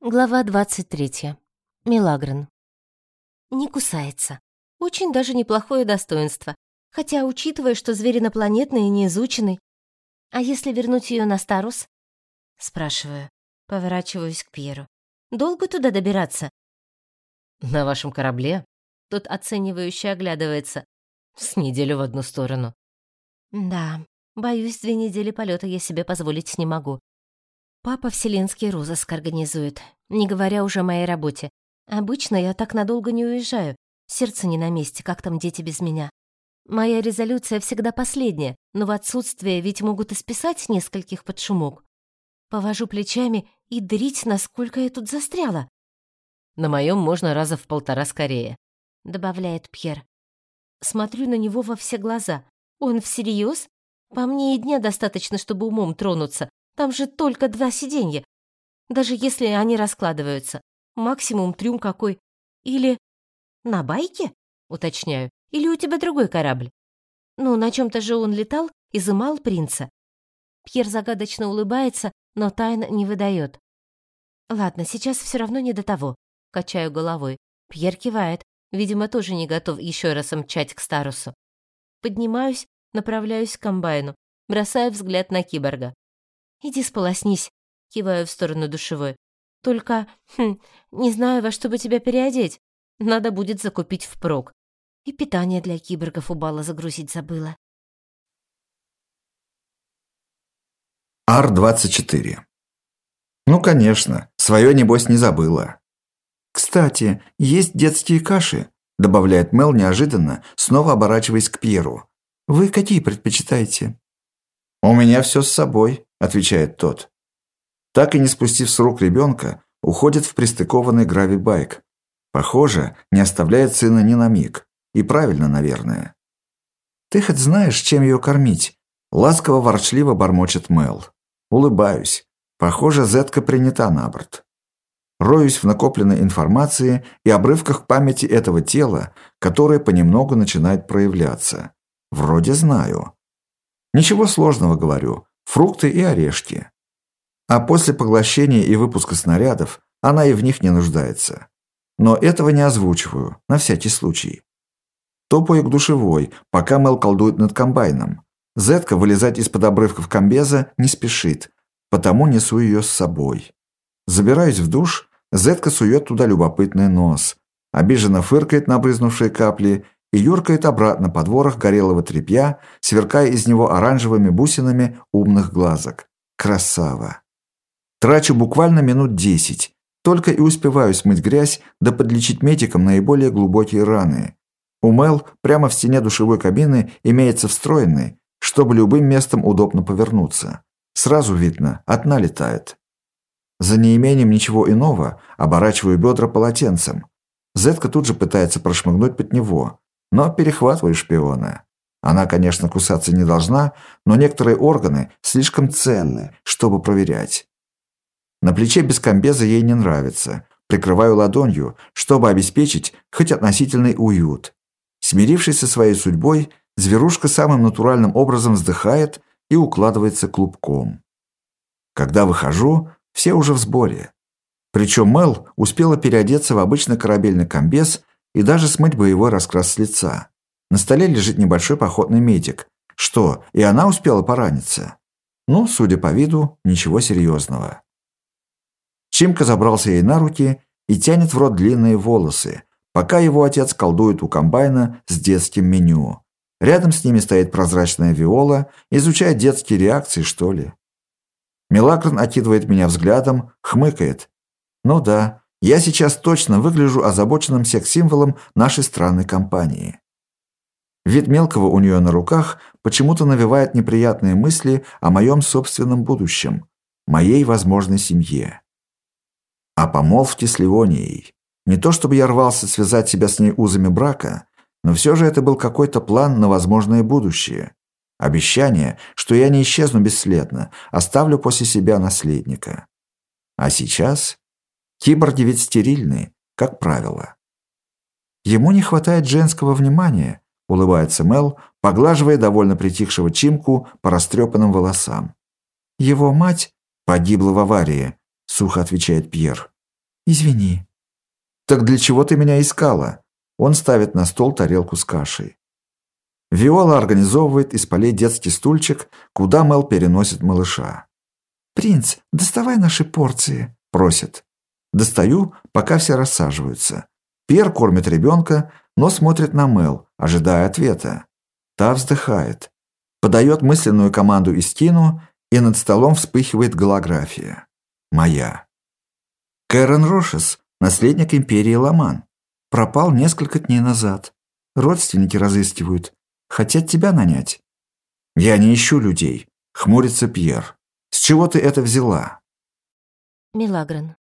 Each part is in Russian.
Глава 23. Милагрен. Не кусается. Очень даже неплохое достоинство. Хотя, учитывая, что зверь инопланетный и неизученный. А если вернуть ее на Старус? Спрашиваю. Поворачиваюсь к Пьеру. Долго туда добираться? На вашем корабле? Тот оценивающе оглядывается. С неделю в одну сторону. Да, боюсь, две недели полета я себе позволить не могу. Папа вселенский розыск организует, не говоря уже о моей работе. Обычно я так надолго не уезжаю. Сердце не на месте, как там дети без меня. Моя резолюция всегда последняя, но в отсутствие ведь могут и списать нескольких под шумок. Повожу плечами и дрить, насколько я тут застряла. На моем можно раза в полтора скорее, добавляет Пьер. Смотрю на него во все глаза. Он всерьез? По мне и дня достаточно, чтобы умом тронуться, там же только два сиденья. Даже если они раскладываются. Максимум трюм какой. Или на байке, уточняю. Или у тебя другой корабль? Ну, на чем-то же он летал, изымал принца. Пьер загадочно улыбается, но тайн не выдает. Ладно, сейчас все равно не до того. Качаю головой. Пьер кивает. Видимо, тоже не готов еще раз мчать к Старусу. Поднимаюсь, направляюсь к комбайну, бросаю взгляд на киборга. «Иди сполоснись», — киваю в сторону душевой. «Только, хм, не знаю, во что бы тебя переодеть. Надо будет закупить впрок. И питание для киборгов у Бала загрузить забыла». Ар-24. Ну, конечно, свое, небось, не забыла. «Кстати, есть детские каши», — добавляет Мел неожиданно, снова оборачиваясь к Пьеру. «Вы какие предпочитаете?» «У меня все с собой», – отвечает тот. Так и не спустив с рук ребенка, уходит в пристыкованный гравибайк. Похоже, не оставляет сына ни на миг. И правильно, наверное. «Ты хоть знаешь, чем ее кормить?» Ласково-ворчливо бормочет Мел. Улыбаюсь. Похоже, Зетка принята на борт. Роюсь в накопленной информации и обрывках памяти этого тела, которое понемногу начинает проявляться. Вроде знаю. Ничего сложного, говорю фрукты и орешки. А после поглощения и выпуска снарядов она и в них не нуждается. Но этого не озвучиваю, на всякий случай. Топаю к душевой, пока Мел колдует над комбайном. Зетка вылезать из-под обрывков комбеза не спешит, потому несу ее с собой. Забираюсь в душ, Зетка сует туда любопытный нос. Обиженно фыркает на брызнувшие капли и юркает обратно под ворох горелого тряпья, сверкая из него оранжевыми бусинами умных глазок. Красава! Трачу буквально минут десять. Только и успеваю смыть грязь да подлечить метиком наиболее глубокие раны. У Мел прямо в стене душевой кабины имеется встроенный, чтобы любым местом удобно повернуться. Сразу видно, одна летает. За неимением ничего иного оборачиваю бедра полотенцем. Зетка тут же пытается прошмыгнуть под него, но перехватываю шпиона. Она, конечно, кусаться не должна, но некоторые органы слишком ценны, чтобы проверять. На плече без комбеза ей не нравится. Прикрываю ладонью, чтобы обеспечить хоть относительный уют. Смирившись со своей судьбой, зверушка самым натуральным образом вздыхает и укладывается клубком. Когда выхожу, все уже в сборе. Причем Мел успела переодеться в обычный корабельный комбез и даже смыть боевой раскрас с лица. На столе лежит небольшой походный медик. Что, и она успела пораниться? Ну, судя по виду, ничего серьезного. Чимка забрался ей на руки и тянет в рот длинные волосы, пока его отец колдует у комбайна с детским меню. Рядом с ними стоит прозрачная виола, изучает детские реакции, что ли. Милакрон окидывает меня взглядом, хмыкает. Ну да, я сейчас точно выгляжу озабоченным секс-символом нашей странной компании. Вид мелкого у нее на руках почему-то навевает неприятные мысли о моем собственном будущем, моей возможной семье. О помолвке с Ливонией. Не то чтобы я рвался связать себя с ней узами брака, но все же это был какой-то план на возможное будущее. Обещание, что я не исчезну бесследно, оставлю после себя наследника. А сейчас Киборги ведь стерильные, как правило. Ему не хватает женского внимания, улыбается Мел, поглаживая довольно притихшего Чимку по растрепанным волосам. Его мать погибла в аварии, сухо отвечает Пьер. «Извини». «Так для чего ты меня искала?» Он ставит на стол тарелку с кашей. Виола организовывает из полей детский стульчик, куда Мел переносит малыша. «Принц, доставай наши порции», – просит. Достаю, пока все рассаживаются. Пьер кормит ребенка, но смотрит на Мел, ожидая ответа. Та вздыхает. Подает мысленную команду Истину, и над столом вспыхивает голография. Моя. Кэрон Рошес, наследник империи Ламан. Пропал несколько дней назад. Родственники разыскивают. Хотят тебя нанять. Я не ищу людей. Хмурится Пьер. С чего ты это взяла? Милагран.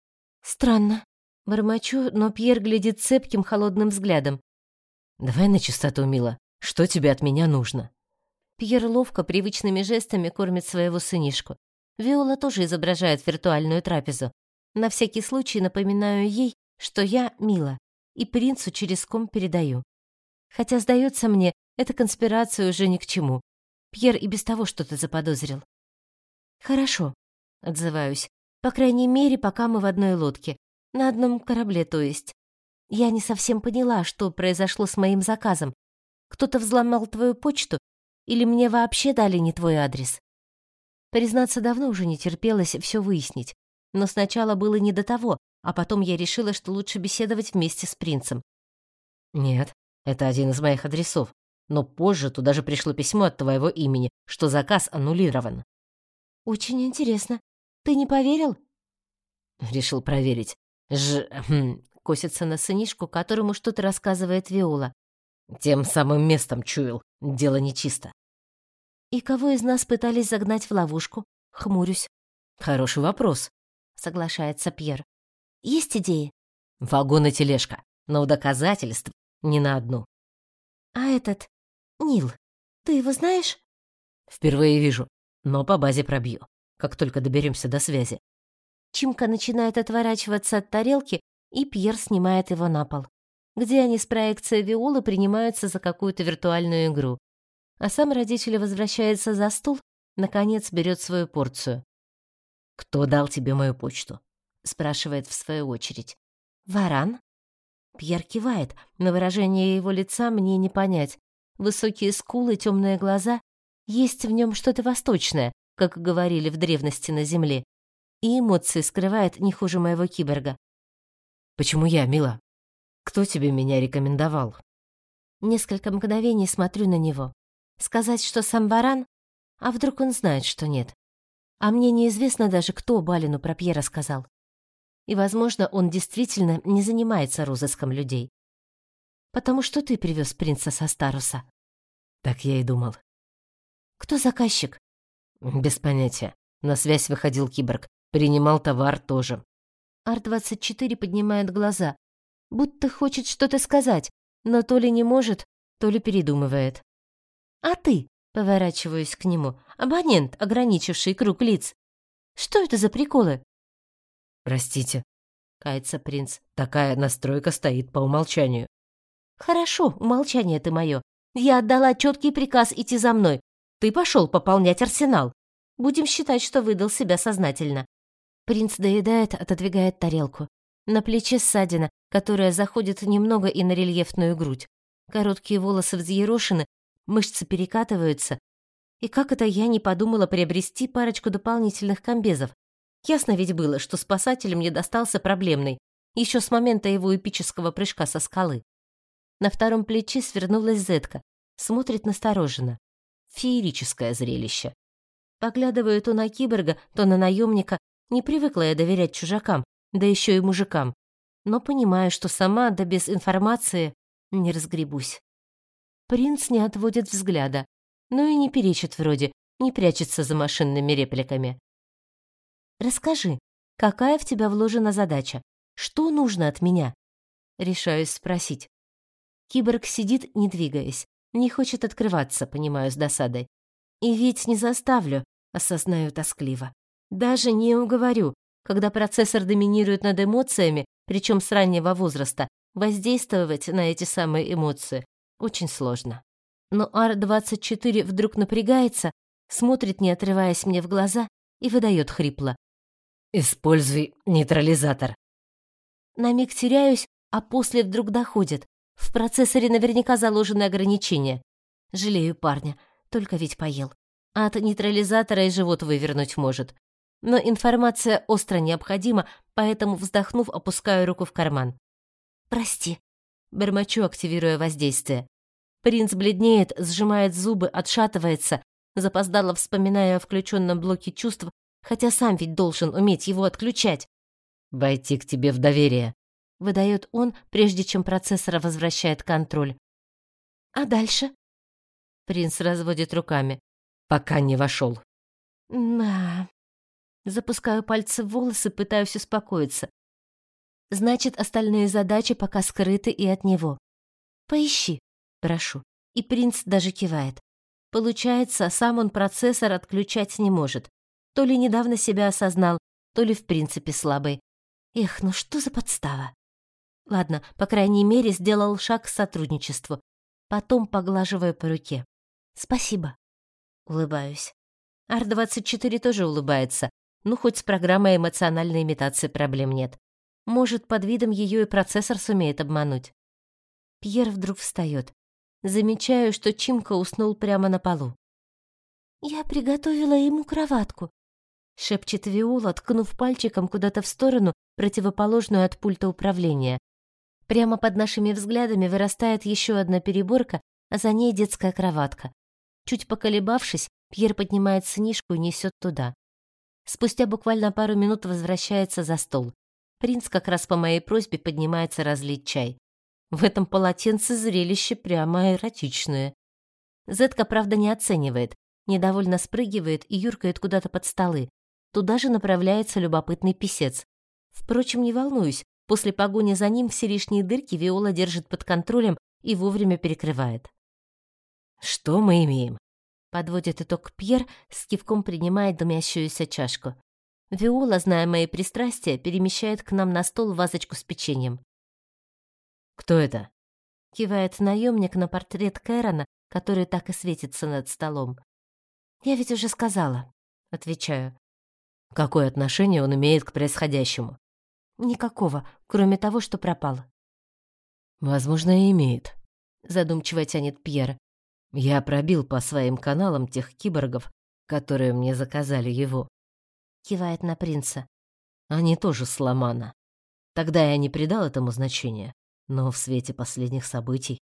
Странно. Бормочу, но Пьер глядит цепким холодным взглядом. Давай на чистоту, Мила. Что тебе от меня нужно? Пьер ловко, привычными жестами кормит своего сынишку. Виола тоже изображает виртуальную трапезу. На всякий случай напоминаю ей, что я Мила, и принцу через ком передаю. Хотя, сдается мне, эта конспирация уже ни к чему. Пьер и без того что-то заподозрил. «Хорошо», — отзываюсь. «По крайней мере, пока мы в одной лодке. На одном корабле, то есть. Я не совсем поняла, что произошло с моим заказом. Кто-то взломал твою почту или мне вообще дали не твой адрес?» Признаться, давно уже не терпелось все выяснить. Но сначала было не до того, а потом я решила, что лучше беседовать вместе с принцем. «Нет, это один из моих адресов. Но позже туда же пришло письмо от твоего имени, что заказ аннулирован». «Очень интересно. Ты не поверил?» Решил проверить. Ж... Хм, косится на сынишку, которому что-то рассказывает Виола. Тем самым местом чуял. Дело нечисто. «И кого из нас пытались загнать в ловушку?» Хмурюсь. «Хороший вопрос», — соглашается Пьер. «Есть идеи?» «Вагон и тележка, но доказательств ни на одну». «А этот... Нил, ты его знаешь?» «Впервые вижу, но по базе пробью, как только доберемся до связи». Чимка начинает отворачиваться от тарелки, и Пьер снимает его на пол, где они с проекцией Виолы принимаются за какую-то виртуальную игру. А сам родитель возвращается за стол, наконец берет свою порцию. «Кто дал тебе мою почту?» — спрашивает в свою очередь. «Варан?» Пьер кивает, но выражение его лица мне не понять. Высокие скулы, темные глаза. Есть в нем что-то восточное, как говорили в древности на земле. И эмоции скрывает не хуже моего киборга. «Почему я, мила? Кто тебе меня рекомендовал?» Несколько мгновений смотрю на него. Сказать, что сам Варан? А вдруг он знает, что нет? А мне неизвестно даже, кто Балину про Пьера сказал и, возможно, он действительно не занимается розыском людей. Потому что ты привез принца со Старуса. Так я и думал. Кто заказчик? Без понятия. На связь выходил киборг. Принимал товар тоже. Ар-24 поднимает глаза, будто хочет что-то сказать, но то ли не может, то ли передумывает. «А ты?» — поворачиваюсь к нему. «Абонент, ограничивший круг лиц. Что это за приколы?» «Простите», — кается принц, — «такая настройка стоит по умолчанию». «Хорошо, умолчание ты мое. Я отдала четкий приказ идти за мной. Ты пошел пополнять арсенал. Будем считать, что выдал себя сознательно». Принц доедает, отодвигает тарелку. На плече ссадина, которая заходит немного и на рельефную грудь. Короткие волосы взъерошены, мышцы перекатываются. И как это я не подумала приобрести парочку дополнительных комбезов? Ясно ведь было, что спасатель мне достался проблемный, еще с момента его эпического прыжка со скалы. На втором плече свернулась Зетка, смотрит настороженно. Феерическое зрелище. Поглядываю то на киборга, то на наемника. Не привыкла я доверять чужакам, да еще и мужикам. Но понимаю, что сама, да без информации, не разгребусь. Принц не отводит взгляда, но и не перечит вроде, не прячется за машинными репликами. Расскажи, какая в тебя вложена задача? Что нужно от меня? Решаюсь спросить. Киборг сидит, не двигаясь. Не хочет открываться, понимаю с досадой. И ведь не заставлю, осознаю тоскливо. Даже не уговорю, когда процессор доминирует над эмоциями, причем с раннего возраста, воздействовать на эти самые эмоции очень сложно. Но Ар-24 вдруг напрягается, смотрит, не отрываясь мне в глаза, и выдает хрипло. Используй нейтрализатор. На миг теряюсь, а после вдруг доходит. В процессоре наверняка заложены ограничения. Жалею парня, только ведь поел. А от нейтрализатора и живот вывернуть может. Но информация остро необходима, поэтому, вздохнув, опускаю руку в карман. «Прости», — бормочу, активируя воздействие. Принц бледнеет, сжимает зубы, отшатывается, запоздало вспоминая о включенном блоке чувств, хотя сам ведь должен уметь его отключать. «Войти к тебе в доверие», — выдает он, прежде чем процессор возвращает контроль. «А дальше?» Принц разводит руками. «Пока не вошел». «Да...» Запускаю пальцы в волосы, пытаюсь успокоиться. Значит, остальные задачи пока скрыты и от него. Поищи, прошу. И принц даже кивает. Получается, сам он процессор отключать не может. То ли недавно себя осознал, то ли в принципе слабый. Эх, ну что за подстава? Ладно, по крайней мере, сделал шаг к сотрудничеству. Потом поглаживаю по руке. Спасибо. Улыбаюсь. Ар-24 тоже улыбается, ну, хоть с программой эмоциональной имитации проблем нет. Может, под видом ее и процессор сумеет обмануть. Пьер вдруг встает. Замечаю, что Чимка уснул прямо на полу. «Я приготовила ему кроватку», — шепчет Виола, ткнув пальчиком куда-то в сторону, противоположную от пульта управления. Прямо под нашими взглядами вырастает еще одна переборка, а за ней детская кроватка. Чуть поколебавшись, Пьер поднимает сынишку и несет туда. Спустя буквально пару минут возвращается за стол. Принц как раз по моей просьбе поднимается разлить чай. В этом полотенце зрелище прямо эротичное. Зетка, правда, не оценивает, недовольно спрыгивает и юркает куда-то под столы. Туда же направляется любопытный писец. Впрочем, не волнуюсь, после погони за ним все лишние дырки Виола держит под контролем и вовремя перекрывает. «Что мы имеем?» Подводит итог Пьер, с кивком принимает дымящуюся чашку. Виола, зная мои пристрастия, перемещает к нам на стол вазочку с печеньем. «Кто это?» Кивает наемник на портрет Кэрона, который так и светится над столом. «Я ведь уже сказала», — отвечаю. «Какое отношение он имеет к происходящему?» «Никакого, кроме того, что пропал». «Возможно, имеет», — задумчиво тянет Пьер. Я пробил по своим каналам тех киборгов, которые мне заказали его. Кивает на принца. Они тоже с Ломана. Тогда я не придал этому значения, но в свете последних событий...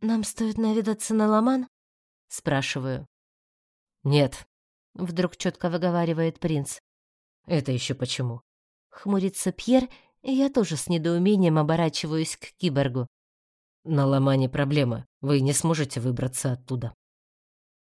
«Нам стоит наведаться на Ломан?» Спрашиваю. «Нет», — вдруг четко выговаривает принц. «Это еще почему?» Хмурится Пьер, и я тоже с недоумением оборачиваюсь к киборгу. На Ломане проблемы. Вы не сможете выбраться оттуда.